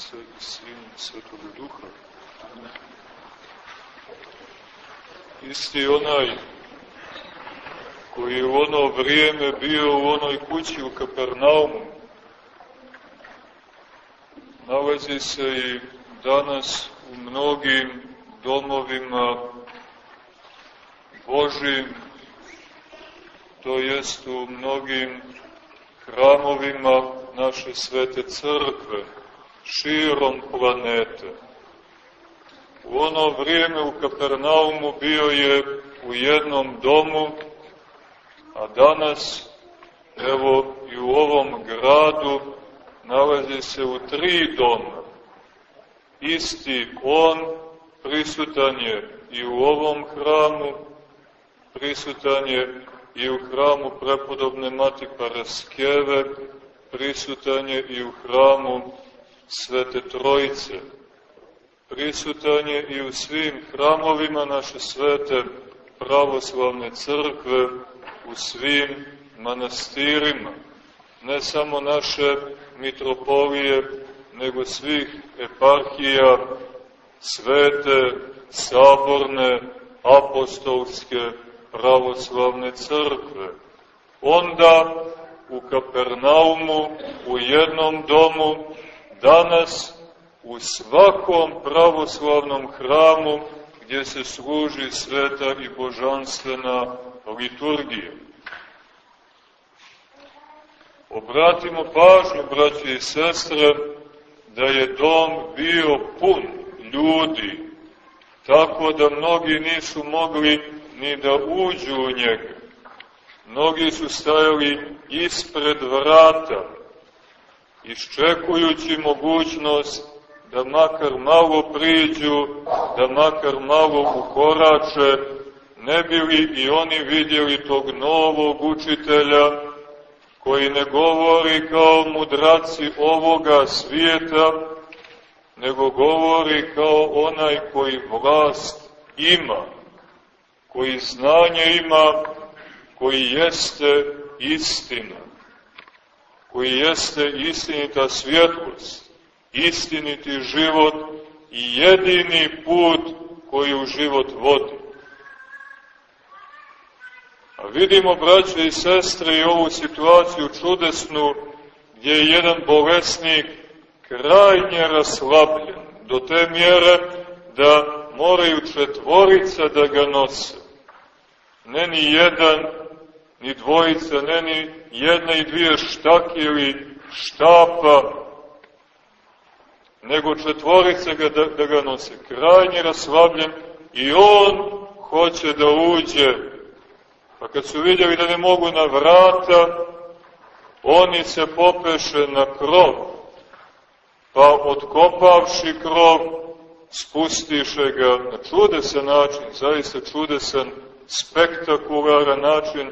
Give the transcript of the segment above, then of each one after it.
Otca i Sina i Svetog Duha. Isti onaj koji je u ono vrijeme bio u onoj kući u Kapernaumu, nalazi se i danas u mnogim domovima Božim, to jest u mnogim hramovima naše svete crkve, širom planete. U ono vrijeme u Kapernaumu bio je u jednom domu, a danas, evo i u ovom gradu, nalazi se u tri doma. Isti on prisutan je i u ovom hramu, prisutan je i u hramu prepodobne Mati Paraskeve, prisutan je i u hramu Svete Trojice, prisutan je i u svim hramovima naše svete pravoslavne crkve, u svim manastirima, ne samo naše mitropolije, nego svih eparhija, svete, saborne, apostolske, pravoslavne crkve. Onda u Kapernaumu, u jednom domu, danas u svakom pravoslavnom hramu gdje se služi sveta i božanstvena liturgija. Obratimo pažnju, braće i sestre, da je dom bio pun ljudi, tako da mnogi nisu mogli ni da uđu u njega. Mnogi su stajali ispred vrata, iščekujući mogućnost da makar malo priđu, da makar malo ukorače, ne bili i oni vidjeli tog novog učitelja, koji ne govori kao mudraci ovoga svijeta, nego govori kao onaj koji vlast ima, koji znanje ima, koji jeste istina, koji jeste istinita svjetlost, istiniti život i jedini put koji u život vodi. A vidimo, braće i sestre, i ovu situaciju čudesnu, gdje je jedan bolesnik krajnje raslabljen, do te mjere da moraju četvorica da ga nose. Ne ni jedan, ni dvojica, ne ni jedna i dvije štake ili štapa, nego četvorica ga da, da ga nose. Krajnje raslabljen i on hoće da uđe Pa kad su vidjeli da ne mogu na vrata, oni se popeše na krov, pa otkopavši krov, spustiše ga na čudesan način, zaista čudesan, spektakularan način,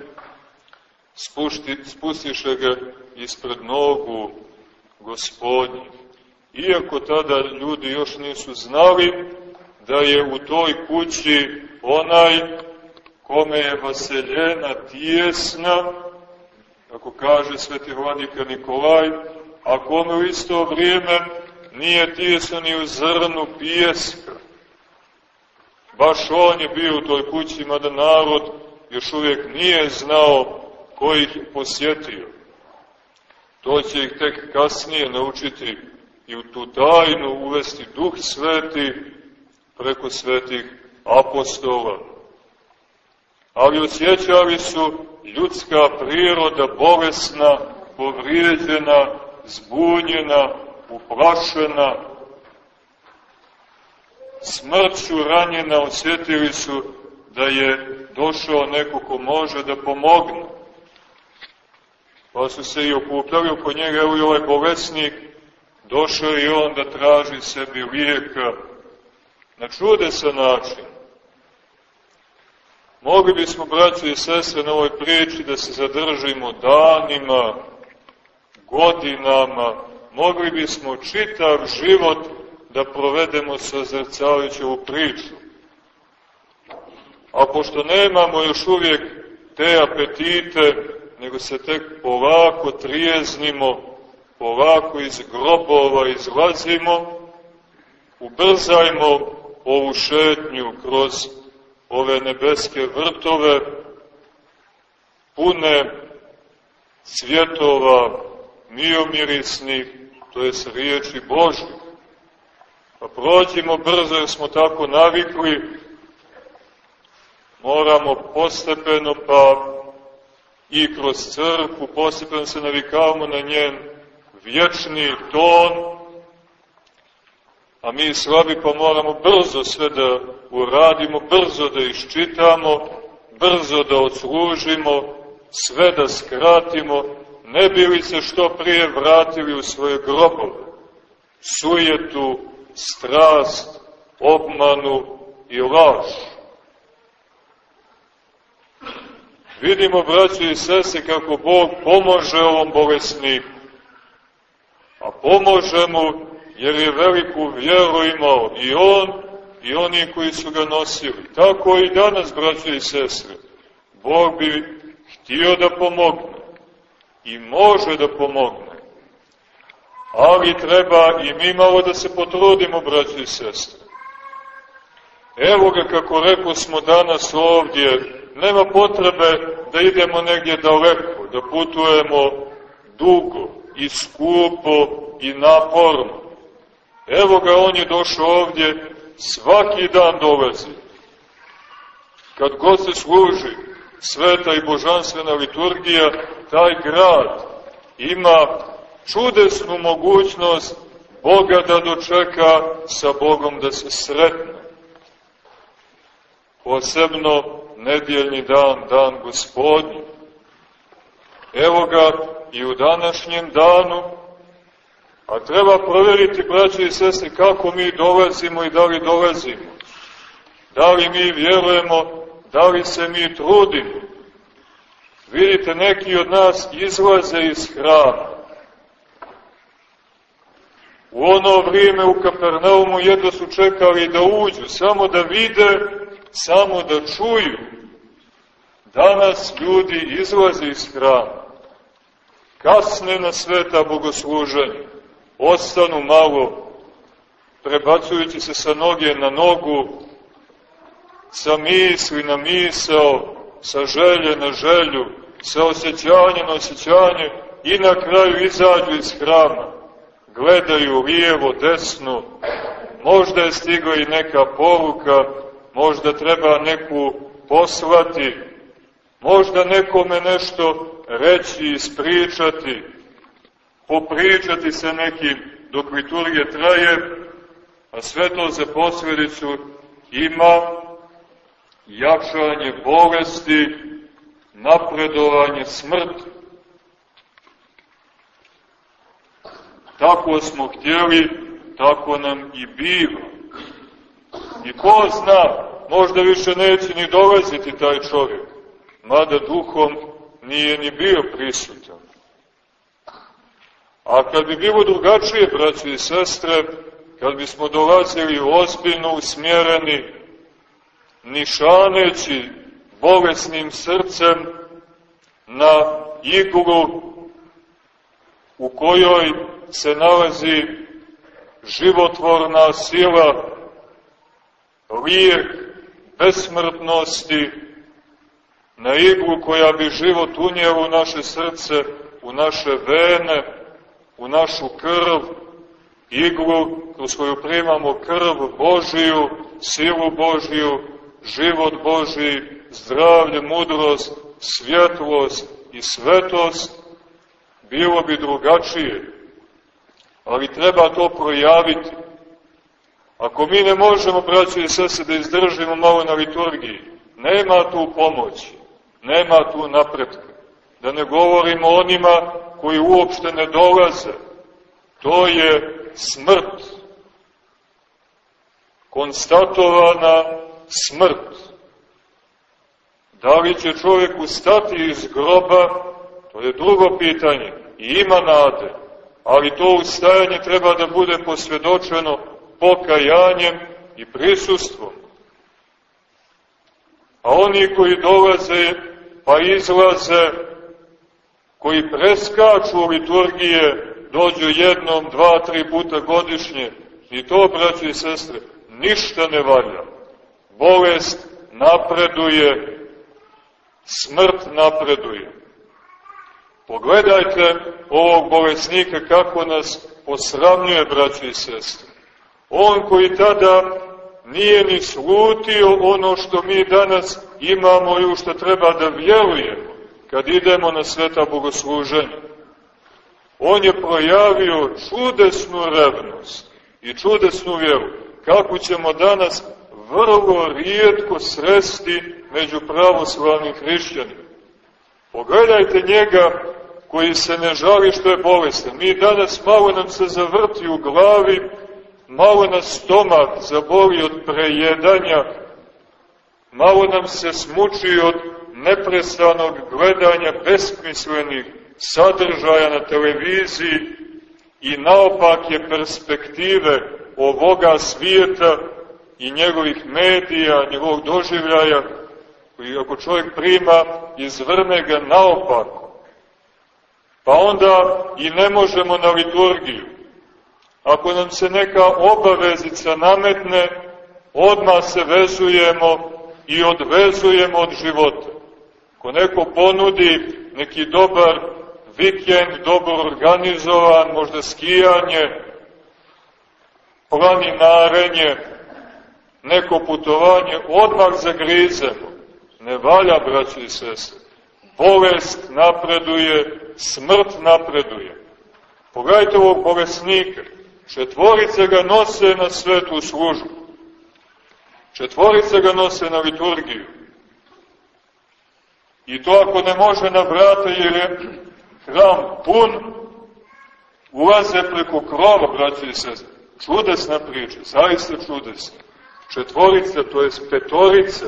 spušti, spustiše ga ispred nogu gospodnjih. Iako tada ljudi još nisu znali da je u toj kući onaj kome je vaseljena tijesna, kako kaže sveti vladika Nikolaj, a kome u isto vrijeme nije tijesno ni u zrnu pijeska. Baš on je bio u toj kući, mada narod još uvijek nije znao ko ih posjetio. To će ih tek kasnije naučiti i u tu tajnu uvesti duh sveti preko svetih apostola ali osjećali su ljudska priroda bolesna, povrijeđena, zbunjena, uplašena, smrću ranjena osjetili su da je došao neko ko može da pomogne. Pa su se i okupljali oko njega, evo i ovaj bolesnik, došao i on da traži sebi lijeka na čudesan način. Mogli bismo, braći i sestre, na ovoj priči da se zadržimo danima, godinama, mogli bismo čitav život da provedemo sa zrcaliću ovu priču. A pošto nemamo još uvijek te apetite, nego se tek polako trijeznimo, polako iz grobova izlazimo, ubrzajmo ovu šetnju kroz ove nebeske vrtove, pune svjetova miomirisnih, to je riječi Božih. Pa prođimo brzo jer smo tako navikli, moramo postepeno pa i kroz crkvu postepeno se navikavamo na njen vječni ton, a mi slabi pa moramo brzo sve da uradimo, brzo da iščitamo, brzo da odslužimo, sve da skratimo, ne bi li se što prije vratili u svoje grobove, sujetu, strast, obmanu i laž. Vidimo, braći i sese, kako Bog pomože ovom bolesniku. A pomože mu jer je veliku vjeru imao i on i oni koji su ga nosili. Tako i danas, braći i sestre, Bog bi htio da pomogne i može da pomogne. Ali treba i mi malo da se potrudimo, braći i sestre. Evo ga, kako rekao smo danas ovdje, nema potrebe da idemo negdje daleko, da putujemo dugo i skupo i naporno. Evo ga, on je došao ovdje, svaki dan dolazi. Kad god se služi sveta i božanstvena liturgija, taj grad ima čudesnu mogućnost Boga da dočeka sa Bogom da se sretne. Posebno nedjeljni dan, dan gospodnji. Evo ga i u današnjem danu, a treba provjeriti, braće i sestri, kako mi dolazimo i da li dolazimo. Da li mi vjerujemo, da li se mi trudimo. Vidite, neki od nas izlaze iz hrama. U ono vrijeme u Kapernaumu jedno su čekali da uđu, samo da vide, samo da čuju. Danas ljudi izlaze iz hrama, kasne na sveta bogosluženja, ostanu malo, prebacujući se sa noge na nogu, sa misli na misao, sa želje na želju, sa osjećanja na osjećanje i na kraju izađu iz hrama, gledaju lijevo, desno, možda je stigla i neka poruka, možda treba neku poslati, možda nekome nešto reći, ispričati, popričati se nekim dok liturgija traje, a sve to za posledicu ima jačanje bolesti, napredovanje smrti. Tako smo htjeli, tako nam i biva. I ko zna, možda više neće ni dolaziti taj čovjek, mada duhom nije ni bio prisutan. A kad bi bilo drugačije, braći i sestre, kad bismo dolazili ozbiljno usmjereni, nišaneći bolesnim srcem na iglu u kojoj se nalazi životvorna sila, lijek besmrtnosti, na iglu koja bi život unijela u naše srce, u naše vene, u našu krv, iglu kroz koju primamo krv Božiju, silu Božiju, život Božiji, zdravlje, mudrost, svjetlost i svetost, bilo bi drugačije. Ali treba to projaviti. Ako mi ne možemo, braći i sese, da izdržimo malo na liturgiji, nema tu pomoći, nema tu napretka. Da ne govorimo onima koji uopšte ne dolaze. To je smrt. Konstatovana smrt. Da li će čovjek ustati iz groba, to je drugo pitanje. I ima nade, ali to ustajanje treba da bude posvjedočeno pokajanjem i prisustvom. A oni koji dolaze pa izlaze koji preskaču liturgije dođu jednom, dva, tri puta godišnje, i to, braći i sestre, ništa ne valja. Bolest napreduje, smrt napreduje. Pogledajte ovog bolesnika kako nas posramljuje, braći i sestre. On koji tada nije ni slutio ono što mi danas imamo i u što treba da vjerujemo kad idemo na sveta bogosluženja. On je projavio čudesnu revnost i čudesnu vjeru, kako ćemo danas vrlo rijetko sresti među pravoslavnim hrišćanima. Pogledajte njega koji se ne žali što je bolestan. Mi danas malo nam se zavrti u glavi, malo nas stomak zaboli od prejedanja, malo nam se smuči od neprestanog gledanja besmislenih sadržaja na televiziji i naopake perspektive ovoga svijeta i njegovih medija, njegovog doživljaja, koji ako čovjek prima, izvrne ga naopako. Pa onda i ne možemo na liturgiju. Ako nam se neka obavezica nametne, odmah se vezujemo i odvezujemo od života. Ako neko ponudi neki dobar vikend, dobro organizovan, možda skijanje, planinarenje, neko putovanje, odmah zagrizemo. Ne valja, braći i sestre. Bolest napreduje, smrt napreduje. Pogledajte ovog bolesnika. Četvorice ga nose na svetu službu. Četvorice ga nose na liturgiju. I to ako ne može na vrata jer je hram pun, ulaze preko krova, braći i sestre. Čudesna priča, zaista čudesna. Četvorica, to je petorica,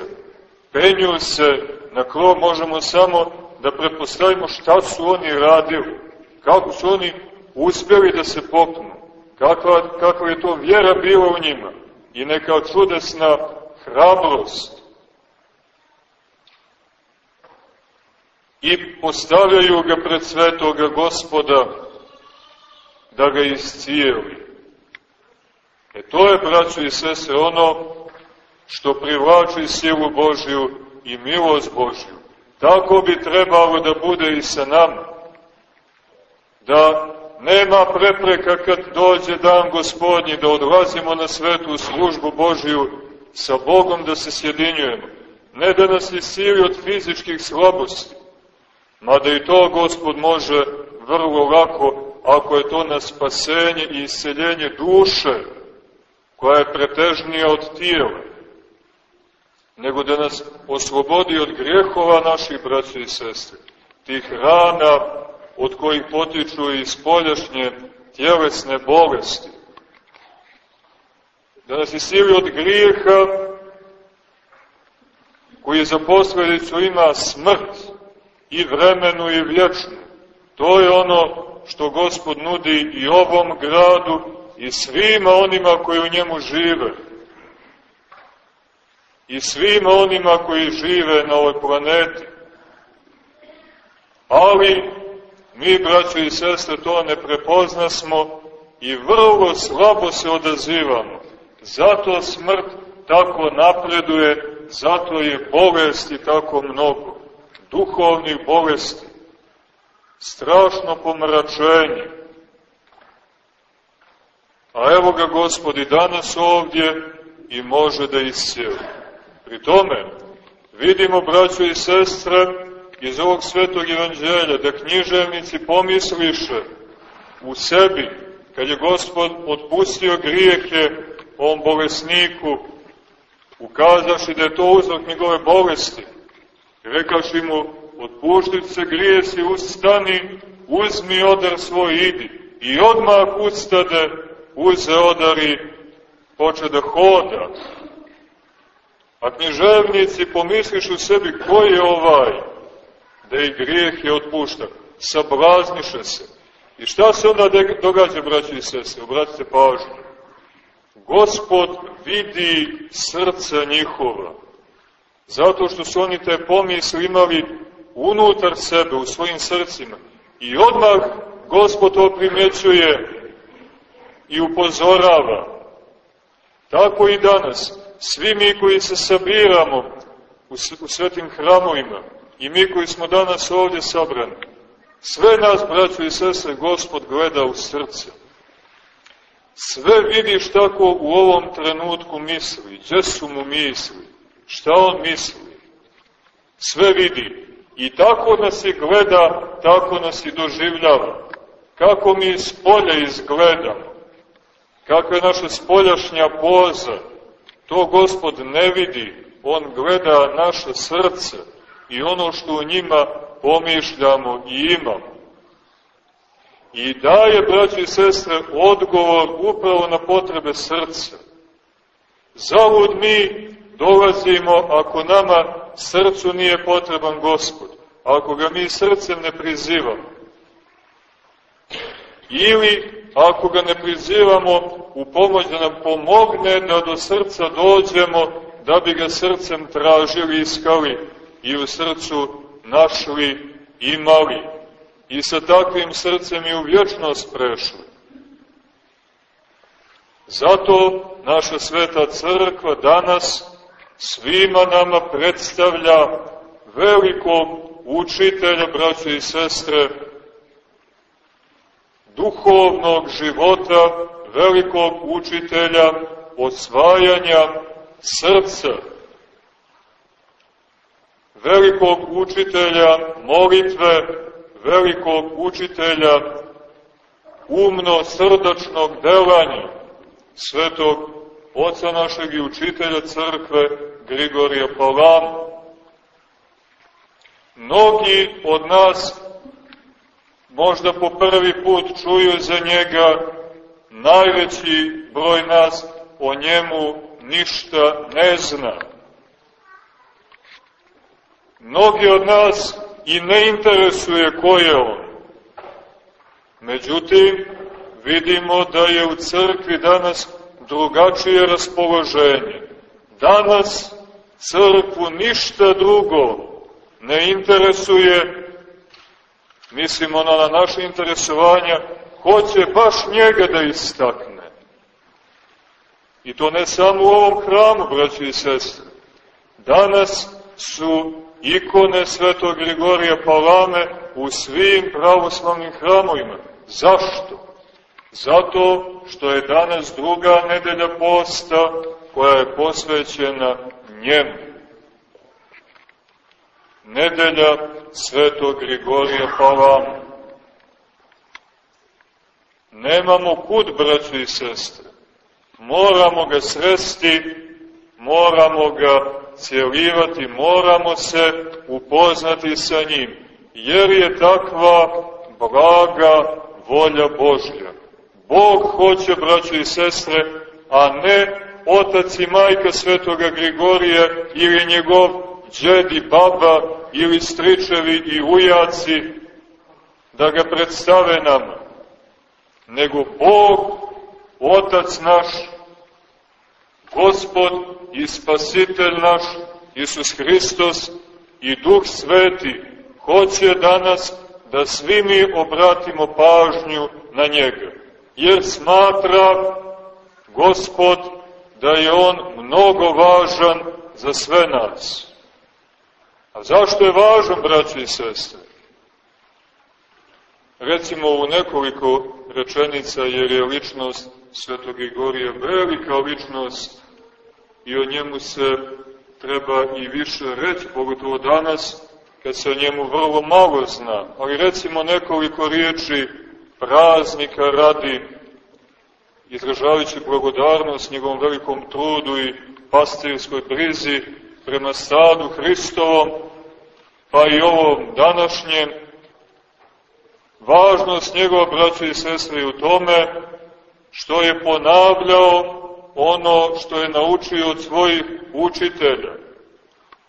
penju se na krov, možemo samo da prepostavimo šta su oni radili, kako su oni uspjeli da se popnu, kakva, kakva je to vjera bila u njima i neka čudesna hrabrost. I postavljaju ga pred svetoga gospoda da ga iscijeli. E to je, braćo i sese, ono što privlači silu Božju i milost Božju. Tako bi trebalo da bude i sa nama. Da nema prepreka kad dođe dan gospodnji, da odlazimo na svetu službu Božju sa Bogom da se sjedinjujemo. Ne da nas isili od fizičkih slabosti, mada i to gospod može vrlo lako, ako je to na spasenje i isceljenje duše, koja je pretežnija od tijela nego da nas oslobodi od grijehova naših braća i sestre, tih rana od kojih potiču i spoljašnje tjelesne bolesti. Da nas isili od grijeha koji za posledicu ima smrt i vremenu i vječnu. To je ono što Gospod nudi i ovom gradu i svima onima koji u njemu žive i svima onima koji žive na ovoj planeti. Ali mi, braćo i sestre, to ne prepoznasmo i vrlo slabo se odazivamo. Zato smrt tako napreduje, zato je bolesti tako mnogo. Duhovnih bolesti. Strašno pomračenje. A evo ga gospodi danas ovdje i može da iscijeli. Pri tome, vidimo, braćo i sestre, iz ovog svetog evanđelja, da književnici pomisliše u sebi, kad je gospod otpustio grijehe ovom bolesniku, ukazaši da je to uzrok njegove bolesti, rekaši mu, otpuštit se grijesi, ustani, uzmi odar svoj, idi. I odmah ustade, uze odari, poče da hoda. A književnici pomisliš u sebi ko je ovaj, da i je otpušta. Sablazniše se. I šta se onda događa, braći i sese? Obratite pažnju. Gospod vidi srca njihova. Zato što su oni te pomisli imali unutar sebe, u svojim srcima. I odmah Gospod to primjećuje i upozorava. Tako i danas, svi mi koji se sabiramo u svetim hramovima i mi koji smo danas ovdje sabrani, sve nas, braćo i sese, Gospod gleda u srce. Sve vidiš tako u ovom trenutku misli, gdje su mu misli, šta on misli. Sve vidi. I tako nas i gleda, tako nas i doživljava. Kako mi iz polja izgledamo, kakva je naša spoljašnja poza, to gospod ne vidi, on gleda naše srce i ono što u njima pomišljamo i imamo. I daje, braći i sestre, odgovor upravo na potrebe srca. Zavud mi dolazimo ako nama srcu nije potreban gospod, ako ga mi srcem ne prizivamo. Ili ako ga ne prizivamo u pomoć da nam pomogne da do srca dođemo, da bi ga srcem tražili, iskali i u srcu našli, imali. I sa takvim srcem i u vječnost prešli. Zato naša sveta crkva danas svima nama predstavlja velikog učitelja, braće i sestre, duhovnog života, velikog učitelja osvajanja srca, velikog učitelja molitve, velikog učitelja umno-srdačnog delanja, svetog oca našeg i učitelja crkve Grigorija Palama. Mnogi od nas možda po prvi put čuju za njega, najveći broj nas o njemu ništa ne zna. Mnogi od nas i ne interesuje ko je on. Međutim, vidimo da je u crkvi danas drugačije raspoloženje. Danas crkvu ništa drugo ne interesuje, mislimo na naše interesovanja, hoće baš njega da istakne. I to ne samo u ovom hramu, braći i sestre. Danas su ikone svetog Grigorija Palame u svim pravoslavnim hramovima. Zašto? Zato što je danas druga nedelja posta koja je posvećena njemu. Nedelja svetog Grigorija Palama. Nemamo kud, braćo i sestre. Moramo ga sresti, moramo ga cijelivati, moramo se upoznati sa njim, jer je takva blaga volja Božja. Bog hoće, braćo i sestre, a ne otac i majka svetoga Grigorija ili njegov džed i baba ili stričevi i ujaci da ga predstave nama, nego Bog, otac naš, gospod i spasitelj naš, Isus Hristos i Duh Sveti, hoće danas da svi mi obratimo pažnju na njega jer smatra Gospod da je On mnogo važan za sve nas. A zašto je važan, braći i sestre? Recimo u nekoliko rečenica, jer je ličnost Svetog Igorija velika ličnost i o njemu se treba i više reći, pogotovo danas, kad se o njemu vrlo malo zna. Ali recimo nekoliko riječi praznika radi, izražavajući blagodarnost njegovom velikom trudu i pastirskoj brizi prema stadu Hristovom, pa i ovom današnjem, važnost njegova braća i sestre u tome što je ponavljao ono što je naučio od svojih učitelja,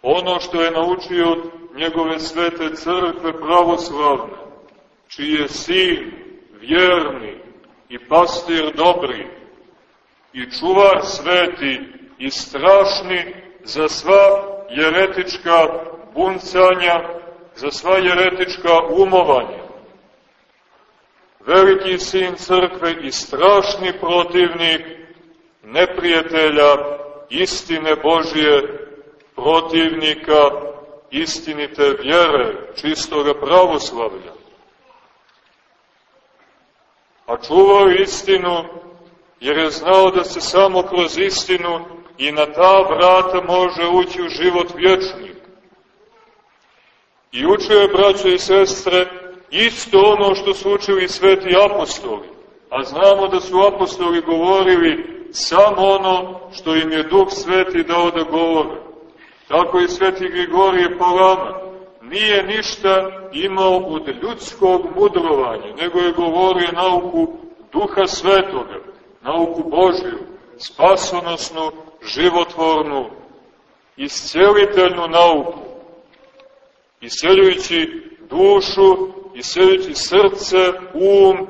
ono što je naučio od njegove svete crkve pravoslavne, čiji je sin, vjerni i pastir dobri i čuvar sveti i strašni za sva jeretička buncanja, za sva jeretička umovanja. Veliki sin crkve i strašni protivnik neprijatelja istine Božije, protivnika istinite vjere, čistoga pravoslavlja. A čuvao istinu jer je znao da se samo kroz istinu i na ta vrata može ući u život vječni. I učio je, braćo i sestre, isto ono što su učili sveti apostoli. A znamo da su apostoli govorili samo ono što im je Duh Sveti dao da govore. Tako i sveti Grigorije Palama nije ništa imao od ljudskog mudrovanja, nego je govorio nauku Duha Svetoga, nauku Božju, spasonosnu, životvornu, isceliteljnu nauku, isceljujući dušu, isceljujući srce, um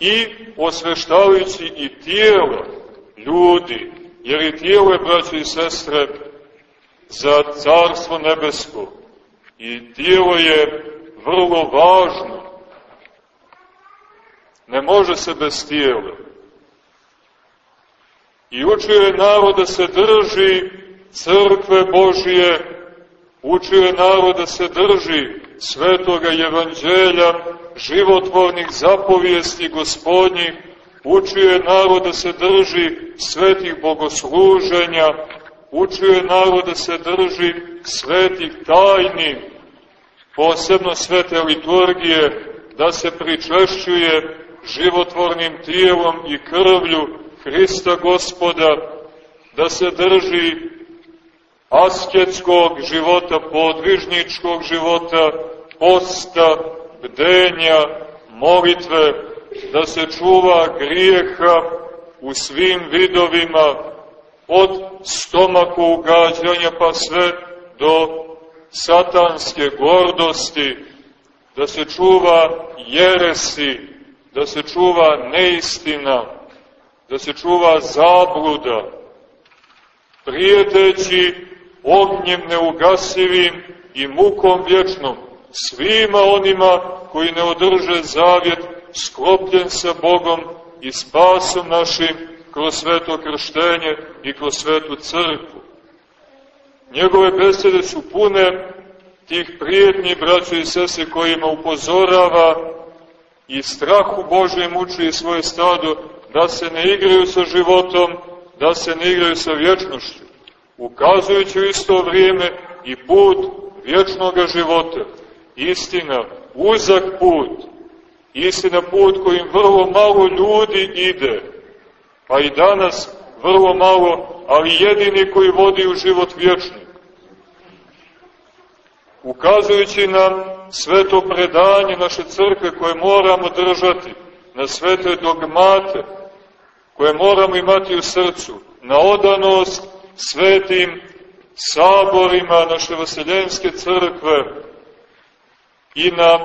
i osveštavajući i tijelo ljudi, jer i tijelo je, braće i sestre, za carstvo nebesko. I tijelo je vrlo važno. Ne može se bez tijela. I učio je narod da se drži crkve Božije, učio je narod da se drži svetoga evanđelja, životvornih zapovijesti gospodnjih, učio je narod da se drži svetih bogosluženja, učio je narod da se drži svetih tajni, posebno svete liturgije, da se pričešćuje životvornim tijelom i krvlju Hrista gospoda, da se drži asketskog života, podvižničkog života, posta, bdenja, molitve, da se čuva grijeha u svim vidovima, od stomaka ugađanja pa sve do satanske gordosti, da se čuva jeresi, da se čuva neistina, da se čuva zabluda, prijeteći ognjem neugasivim i mukom vječnom svima onima koji ne održe zavjet sklopljen sa Bogom i spasom našim kroz sveto krštenje i kroz svetu crkvu. Njegove besede su pune tih prijetnji braća i sese kojima upozorava i strahu Božjem uči svoje stado da se ne igraju sa životom, da se ne igraju sa vječnošću, ukazujući u isto vrijeme i put vječnog života. Istina, uzak put, istina put kojim vrlo malo ljudi ide, pa i danas vrlo malo, ali jedini koji vodi u život vječni. Ukazujući nam sveto predanje naše crkve koje moramo držati, na svete dogmate, koje moramo imati u srcu, na odanost svetim saborima naše vaseljenske crkve i na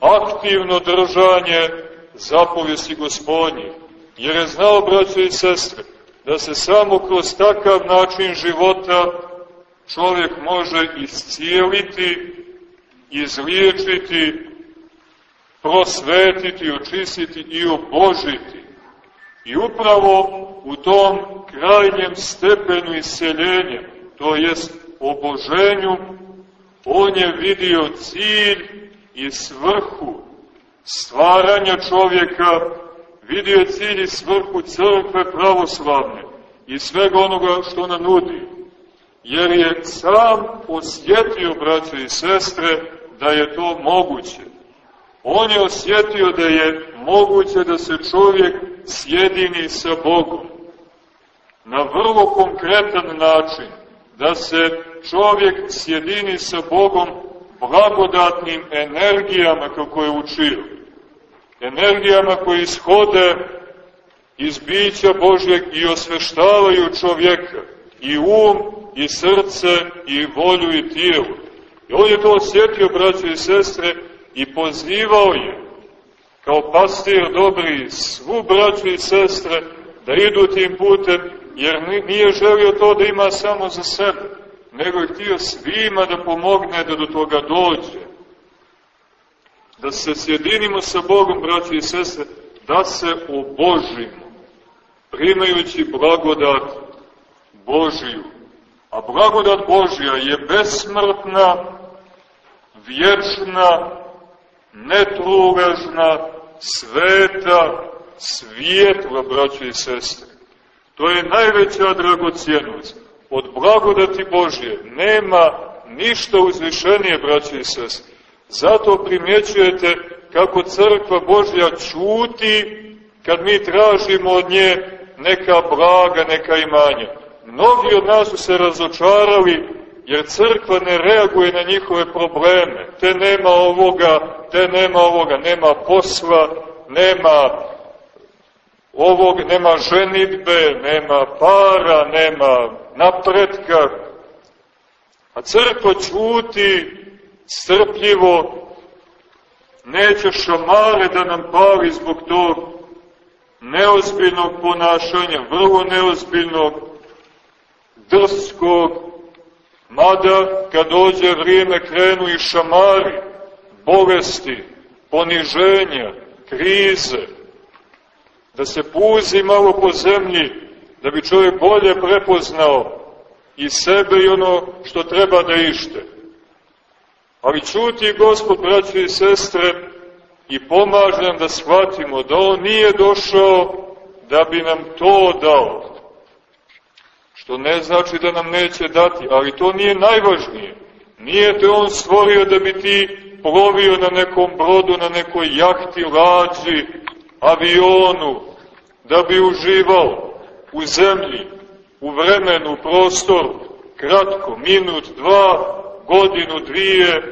aktivno držanje zapovjesti gospodnje. Jer je znao, braćo i sestre, da se samo kroz takav način života čovjek može iscijeliti, izliječiti, prosvetiti, očistiti i obožiti. I upravo u tom krajnjem stepenu iseljenja, to jest oboženju, on je vidio cilj i svrhu stvaranja čovjeka, vidio cilj i svrhu crkve pravoslavne i svega onoga što ona nudi. Jer je sam osjetio, braće i sestre, da je to moguće. On je osjetio da je moguće da se čovjek sjedini sa Bogom. Na vrlo konkretan način, da se čovjek sjedini sa Bogom blagodatnim energijama kako je učio. Energijama koje ishode iz bića Božjeg i osveštavaju čovjeka, i um, i srce, i volju, i tijelu. I on je to osjetio, braće i sestre, i pozivao je, kao pastir dobri, svu braću i sestre, da idu tim putem, jer nije želio to da ima samo za sebe, nego je htio svima da pomogne da do toga dođe. da se sjedinimo sa Bogom, braći i sestre, da se obožimo, primajući blagodat Božiju. A blagodat Božja je besmrtna, vječna, netruležna, sveta, svijetla, braći i sestre. To je najveća dragocijenost. Od blagodati Božje nema ništa uzvišenije, braći i sestre. Zato primjećujete kako crkva Božja čuti kad mi tražimo od nje neka blaga, neka imanja. Mnogi od nas su se razočarali jer crkva ne reaguje na njihove probleme. Te nema ovoga, te nema ovoga, nema posla, nema ovog, nema ženitbe, nema para, nema napretka. A crkva čuti strpljivo, neće šamare da nam pali zbog tog neozbiljnog ponašanja, vrlo neozbiljnog, drskog, mada kad dođe vrijeme krenu i šamari, bolesti, poniženja, krize, da se puzi malo po zemlji, da bi čovjek bolje prepoznao i sebe i ono što treba da ište. Ali čuti Gospod, braći i sestre, i pomaže nam da shvatimo da On nije došao da bi nam to dao. Što ne znači da nam neće dati, ali to nije najvažnije. Nije te On stvorio da bi ti plovio na nekom brodu, na nekoj jahti, lađi, avionu, da bi uživao u zemlji, u vremenu, prostoru, kratko, minut, dva, godinu, dvije,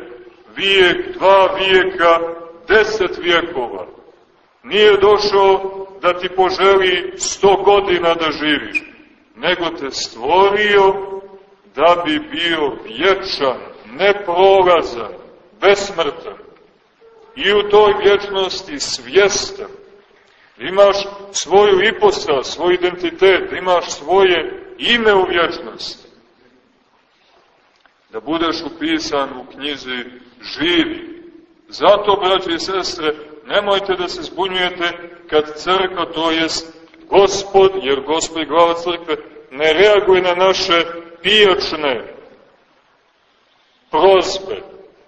vijek, dva vijeka, deset vijekova. Nije došao da ti poželi sto godina da živiš, nego te stvorio da bi bio vječan, neprolazan, besmrtan i u toj vječnosti svjestan. Imaš svoju ipostav, svoj identitet, imaš svoje ime u vječnosti. Da budeš upisan u knjizi živi. Zato, braći i sestre, nemojte da se zbunjujete kad crkva, to jest gospod, jer gospod i glava crkve, ne reaguje na naše pijačne prozbe.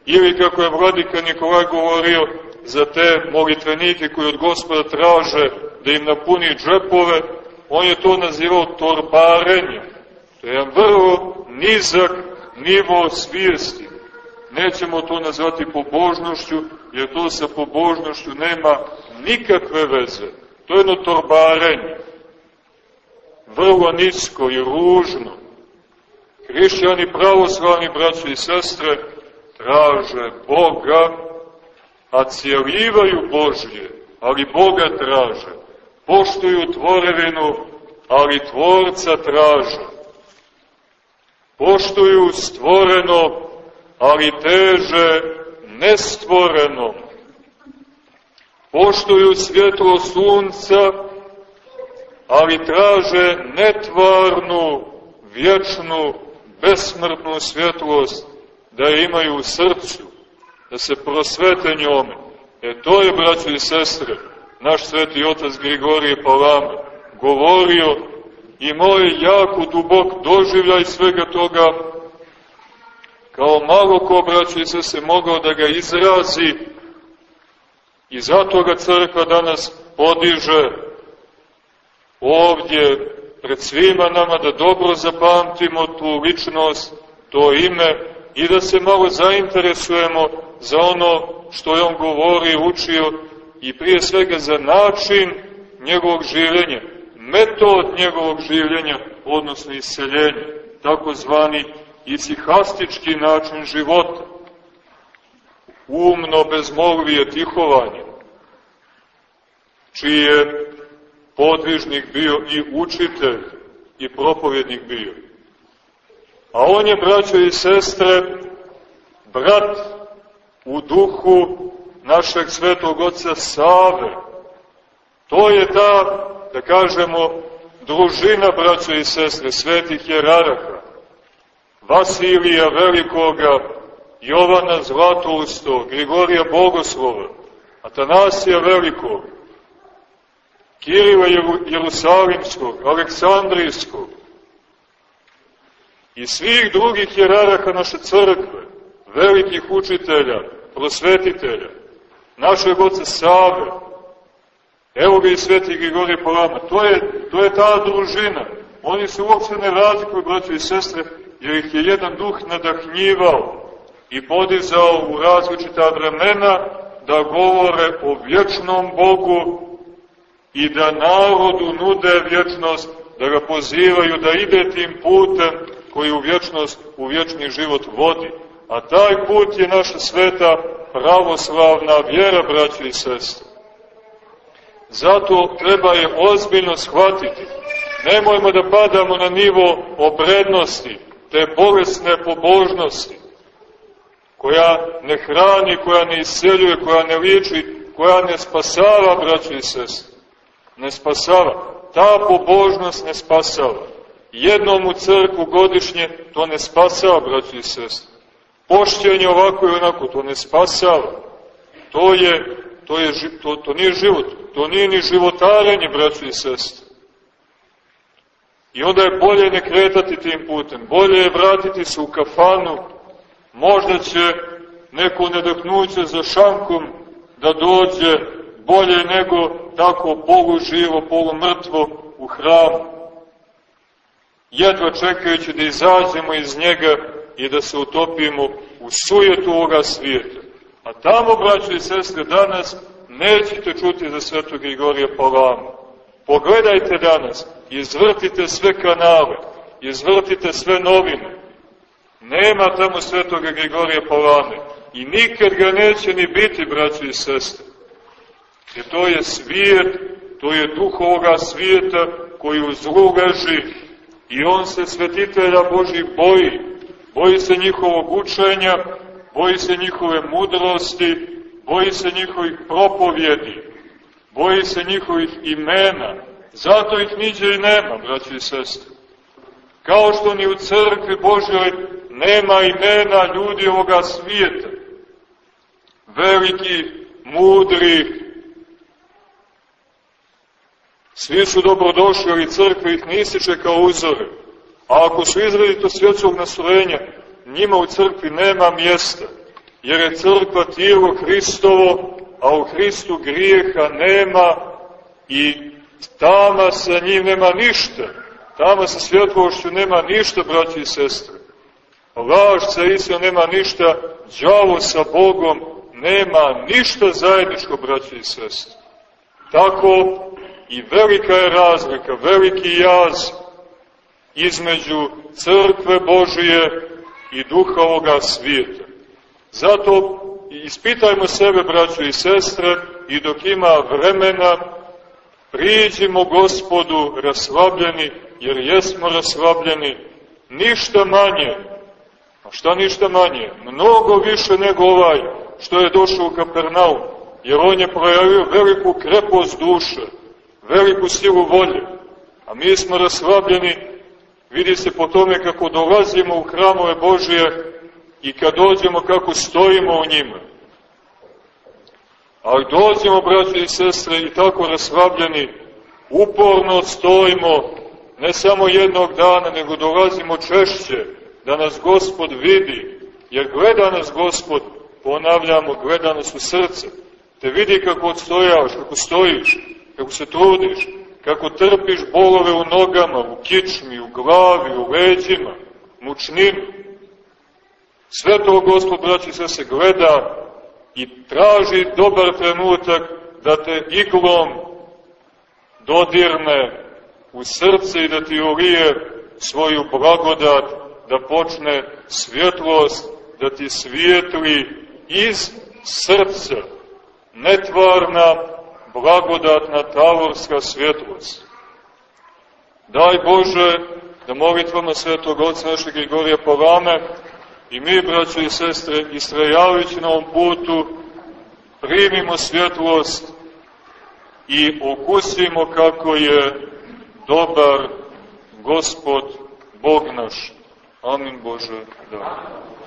Ili kako je vladika Nikolaj govorio za te molitvenike koji od gospoda traže da im napuni džepove, on je to nazivao torbarenjem. To je vrlo nizak nivo svijesti. Nećemo to nazvati pobožnošću, jer to sa pobožnošću nema nikakve veze. To je jedno torbarenje. Vrlo nisko i ružno. Hrišćani pravoslavni braći i sestre traže Boga, a cijelivaju Božje, ali Boga traže. Poštuju tvorevinu, ali Tvorca traže. Poštuju stvoreno, ali teže nestvoreno. Poštuju svjetlo sunca, ali traže netvarnu, vječnu, besmrtnu svjetlost da je imaju u srcu, da se prosvete njome. E to je, braći i sestre, naš sveti otac Grigorije Palama govorio i moj jako dubok doživljaj svega toga kao malo ko, braći i sestre, mogao da ga izrazi i zato ga crkva danas podiže ovdje pred svima nama da dobro zapamtimo tu ličnost, to ime i da se malo zainteresujemo za ono što je on govori, učio i prije svega za način njegovog življenja, metod njegovog življenja, odnosno iseljenja, takozvani isihastički način života, umno bezmolvije tihovanje, čiji je podvižnik bio i učitelj i propovjednik bio. A on je, braćo i sestre, brat u duhu našeg svetog oca Save. To je ta, da kažemo, družina, braćo i sestre, svetih jeraraka. Vasilija Velikoga, Jovana Zlatousto, Grigorija Bogoslova, Atanasija Velikog, Kirila Jerusalimskog, Aleksandrijskog i svih drugih jeraraka naše crkve, velikih učitelja, prosvetitelja, našeg oca Save, evo ga i sveti Grigorije Palama, to je, to je ta družina. Oni se uopšte ne razlikuju, braćo i sestre, jer ih je jedan duh nadahnjivao i podizao u različita vremena da govore o vječnom Bogu i da narodu nude vječnost, da ga pozivaju da ide tim putem koji u vječnost, u vječni život vodi. A taj put je naša sveta pravoslavna vjera, braći i sestre. Zato treba je ozbiljno shvatiti. Nemojmo da padamo na nivo obrednosti, te bolesne pobožnosti, koja ne hrani, koja ne isceljuje, koja ne liječi, koja ne spasava, braći i sestre. Ne spasava. Ta pobožnost ne spasava. Jednom u crku godišnje to ne spasava, braći i sestre. Pošćenje ovako i onako, to ne spasava. To, je, to, je, to, to nije život, to nije ni životarenje, braći i sestre. I onda je bolje ne kretati tim putem, bolje je vratiti se u kafanu, možda će neko nedahnuće za šankom da dođe bolje nego tako poluživo, polumrtvo u hramu. Jedva čekajući da izađemo iz njega i da se utopimo u sujetu ovoga svijeta. A tamo, braći i sestre, danas nećete čuti za svetog Grigorija Palama. Pogledajte danas, izvrtite sve kanale, izvrtite sve novine. Nema tamo svetoga Grigorija Palame i nikad ga neće ni biti, braći i sestre. Jer to je svijet, to je duh ovoga svijeta koji u zlu leži i on se svetitelja Boži boji. Boji se njihovog učenja, boji se njihove mudrosti, boji se njihovih propovjedi, boji se njihovih imena. Zato ih niđe i nema, braći i sestre. Kao što ni u crkvi Božoj nema imena ljudi ovoga svijeta. Veliki, mudri, svi su dobrodošli, ali crkva ih ne ističe kao uzore. A ako su izradito svjetskog nastrojenja, njima u crkvi nema mjesta, jer je crkva tijelo Hristovo, a u Hristu grijeha nema i tama sa njim nema ništa. Tama sa svjetlošću nema ništa, braći i sestre. Laž sa istom nema ništa, džavo sa Bogom nema ništa zajedničko, braći i sestre. Tako i velika je razlika, veliki jaz između crkve Božije i duha ovoga svijeta. Zato ispitajmo sebe, braćo i sestre, i dok ima vremena, priđimo gospodu rasvabljeni, jer jesmo rasvabljeni, ništa manje, šta ništa manje, mnogo više nego ovaj što je došao u Kapernaum, jer on je projavio veliku krepost duše, veliku silu volje, a mi smo rasvabljeni, vidi se po tome kako dolazimo u hramove Božije i kad dođemo kako stojimo u njima. Ali dođemo, braći i sestre, i tako rasvabljeni, uporno stojimo, ne samo jednog dana, nego dolazimo češće, da nas Gospod vidi, jer gleda nas Gospod, ponavljamo, gleda nas u srce, te vidi kako odstojavaš, kako stojiš, kako se trudiš, kako trpiš bolove u nogama, u kičmi, u glavi, u leđima, mučninu. Sve to Gospod, braći, sve se gleda i traži dobar trenutak da te iglom dodirne u srce i da ti ulije svoju blagodat, da počne svjetlost, da ti svijetli iz srca, netvarna, blagodatna tavorska svjetlost. Daj Bože da molitvama svetog oca našeg Grigorija Palame i mi, braćo i sestre, istrajavajući na ovom putu, primimo svjetlost i okusimo kako je dobar Gospod Bog naš. Amin Bože. Da.